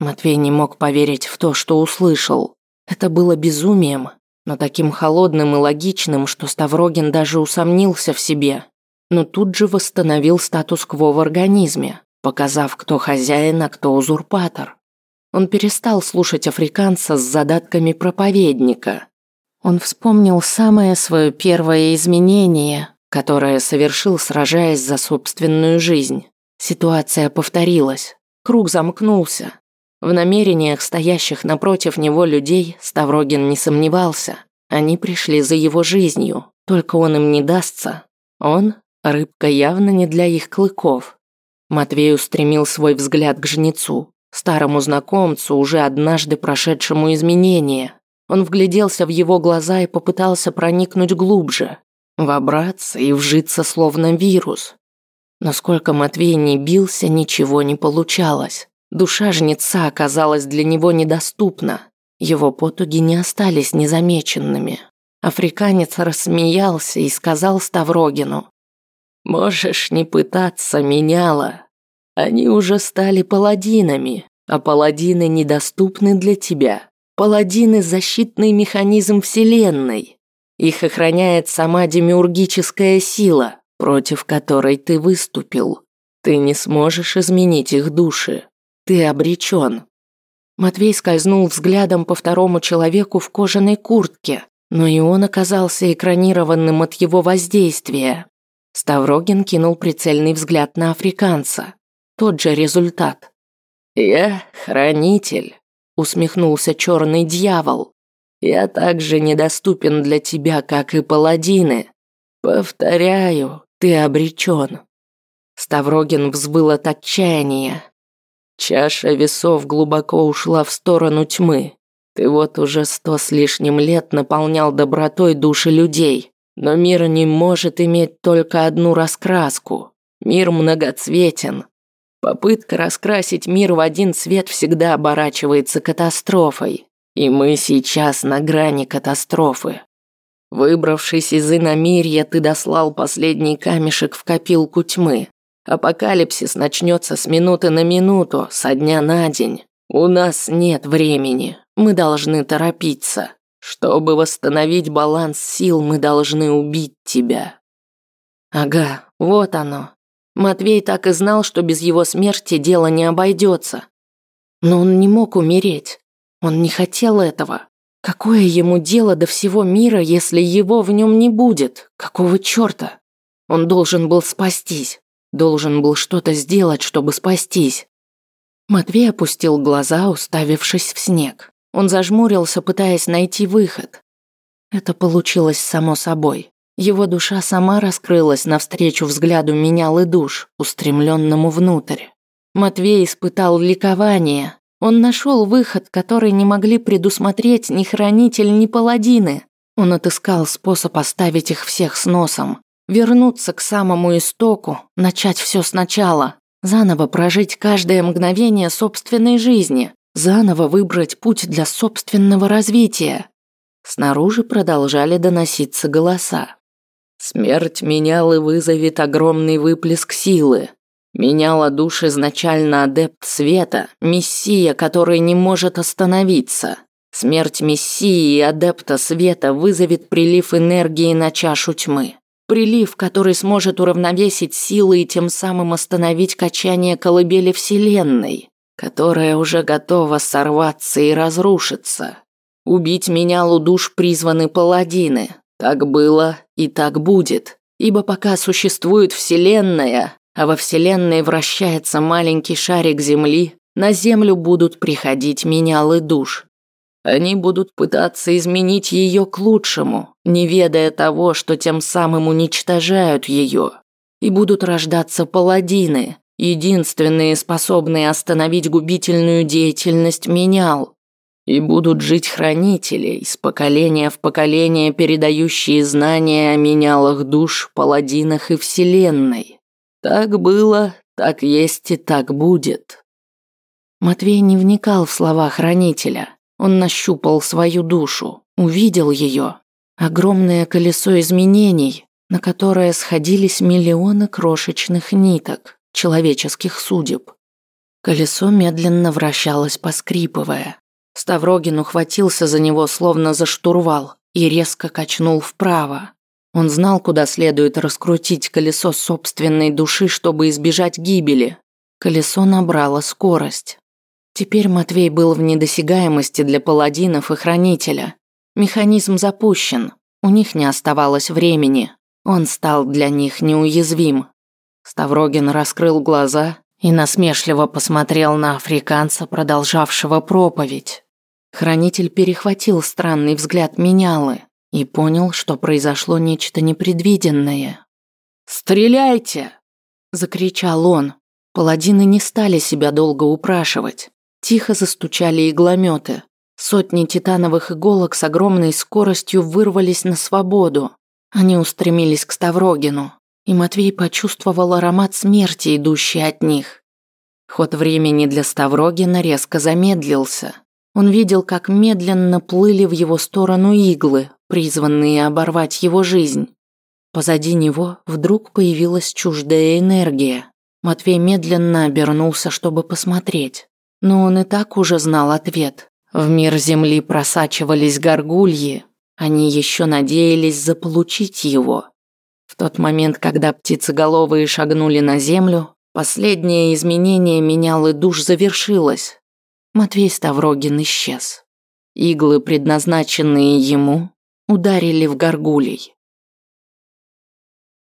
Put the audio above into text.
Матвей не мог поверить в то, что услышал. Это было безумием, но таким холодным и логичным, что Ставрогин даже усомнился в себе. Но тут же восстановил статус-кво в организме, показав, кто хозяин, а кто узурпатор. Он перестал слушать африканца с задатками проповедника. Он вспомнил самое свое первое изменение, которое совершил, сражаясь за собственную жизнь. Ситуация повторилась. Круг замкнулся. В намерениях стоящих напротив него людей Ставрогин не сомневался. Они пришли за его жизнью, только он им не дастся. Он – рыбка явно не для их клыков. Матвей устремил свой взгляд к жнецу, старому знакомцу, уже однажды прошедшему изменения. Он вгляделся в его глаза и попытался проникнуть глубже, вобраться и вжиться словно вирус. Насколько Матвей не бился, ничего не получалось. Душа жнеца оказалась для него недоступна. Его потуги не остались незамеченными. Африканец рассмеялся и сказал Ставрогину. «Можешь не пытаться, меняла. Они уже стали паладинами, а паладины недоступны для тебя. Паладины – защитный механизм Вселенной. Их охраняет сама демиургическая сила, против которой ты выступил. Ты не сможешь изменить их души. Ты обречен. Матвей скользнул взглядом по второму человеку в кожаной куртке, но и он оказался экранированным от его воздействия. Ставрогин кинул прицельный взгляд на африканца. Тот же результат. «Я хранитель», – усмехнулся черный дьявол. «Я также недоступен для тебя, как и паладины. Повторяю, ты обречен». Ставрогин взвыл от отчаяния. Чаша весов глубоко ушла в сторону тьмы. Ты вот уже сто с лишним лет наполнял добротой души людей, но мир не может иметь только одну раскраску. Мир многоцветен. Попытка раскрасить мир в один цвет всегда оборачивается катастрофой. И мы сейчас на грани катастрофы. Выбравшись из иномирья, ты дослал последний камешек в копилку тьмы. Апокалипсис начнется с минуты на минуту, со дня на день. У нас нет времени. Мы должны торопиться. Чтобы восстановить баланс сил, мы должны убить тебя. Ага, вот оно. Матвей так и знал, что без его смерти дело не обойдется. Но он не мог умереть. Он не хотел этого. Какое ему дело до всего мира, если его в нем не будет? Какого черта? Он должен был спастись. Должен был что-то сделать, чтобы спастись. Матвей опустил глаза, уставившись в снег. Он зажмурился, пытаясь найти выход. Это получилось само собой. Его душа сама раскрылась навстречу взгляду менял и душ, устремленному внутрь. Матвей испытал ликование. Он нашел выход, который не могли предусмотреть ни хранитель, ни паладины. Он отыскал способ оставить их всех с носом, Вернуться к самому истоку, начать все сначала, заново прожить каждое мгновение собственной жизни, заново выбрать путь для собственного развития. Снаружи продолжали доноситься голоса. Смерть менял и вызовет огромный выплеск силы. Меняла душ изначально адепт света, мессия, который не может остановиться. Смерть мессии и адепта света вызовет прилив энергии на чашу тьмы. Прилив, который сможет уравновесить силы и тем самым остановить качание колыбели Вселенной, которая уже готова сорваться и разрушиться. Убить меня душ призваны паладины. Так было и так будет. Ибо пока существует Вселенная, а во Вселенной вращается маленький шарик Земли, на Землю будут приходить менялы душ. Они будут пытаться изменить ее к лучшему, не ведая того, что тем самым уничтожают ее. И будут рождаться паладины, единственные способные остановить губительную деятельность менял. И будут жить хранители, из поколения в поколение передающие знания о менялах душ, паладинах и вселенной. Так было, так есть и так будет. Матвей не вникал в слова хранителя. Он нащупал свою душу, увидел ее. Огромное колесо изменений, на которое сходились миллионы крошечных ниток, человеческих судеб. Колесо медленно вращалось, поскрипывая. Ставрогин ухватился за него, словно за штурвал, и резко качнул вправо. Он знал, куда следует раскрутить колесо собственной души, чтобы избежать гибели. Колесо набрало скорость. Теперь Матвей был в недосягаемости для паладинов и хранителя. Механизм запущен, у них не оставалось времени. Он стал для них неуязвим. Ставрогин раскрыл глаза и насмешливо посмотрел на африканца, продолжавшего проповедь. Хранитель перехватил странный взгляд менялы и понял, что произошло нечто непредвиденное. «Стреляйте!» – закричал он. Паладины не стали себя долго упрашивать. Тихо застучали иглометы. Сотни титановых иголок с огромной скоростью вырвались на свободу. Они устремились к Ставрогину, и Матвей почувствовал аромат смерти, идущий от них. Ход времени для Ставрогина резко замедлился. Он видел, как медленно плыли в его сторону иглы, призванные оборвать его жизнь. Позади него вдруг появилась чуждая энергия. Матвей медленно обернулся, чтобы посмотреть. Но он и так уже знал ответ. В мир Земли просачивались горгульи. Они еще надеялись заполучить его. В тот момент, когда птицеголовые шагнули на Землю, последнее изменение менял и душ завершилось. Матвей Ставрогин исчез. Иглы, предназначенные ему, ударили в горгулей.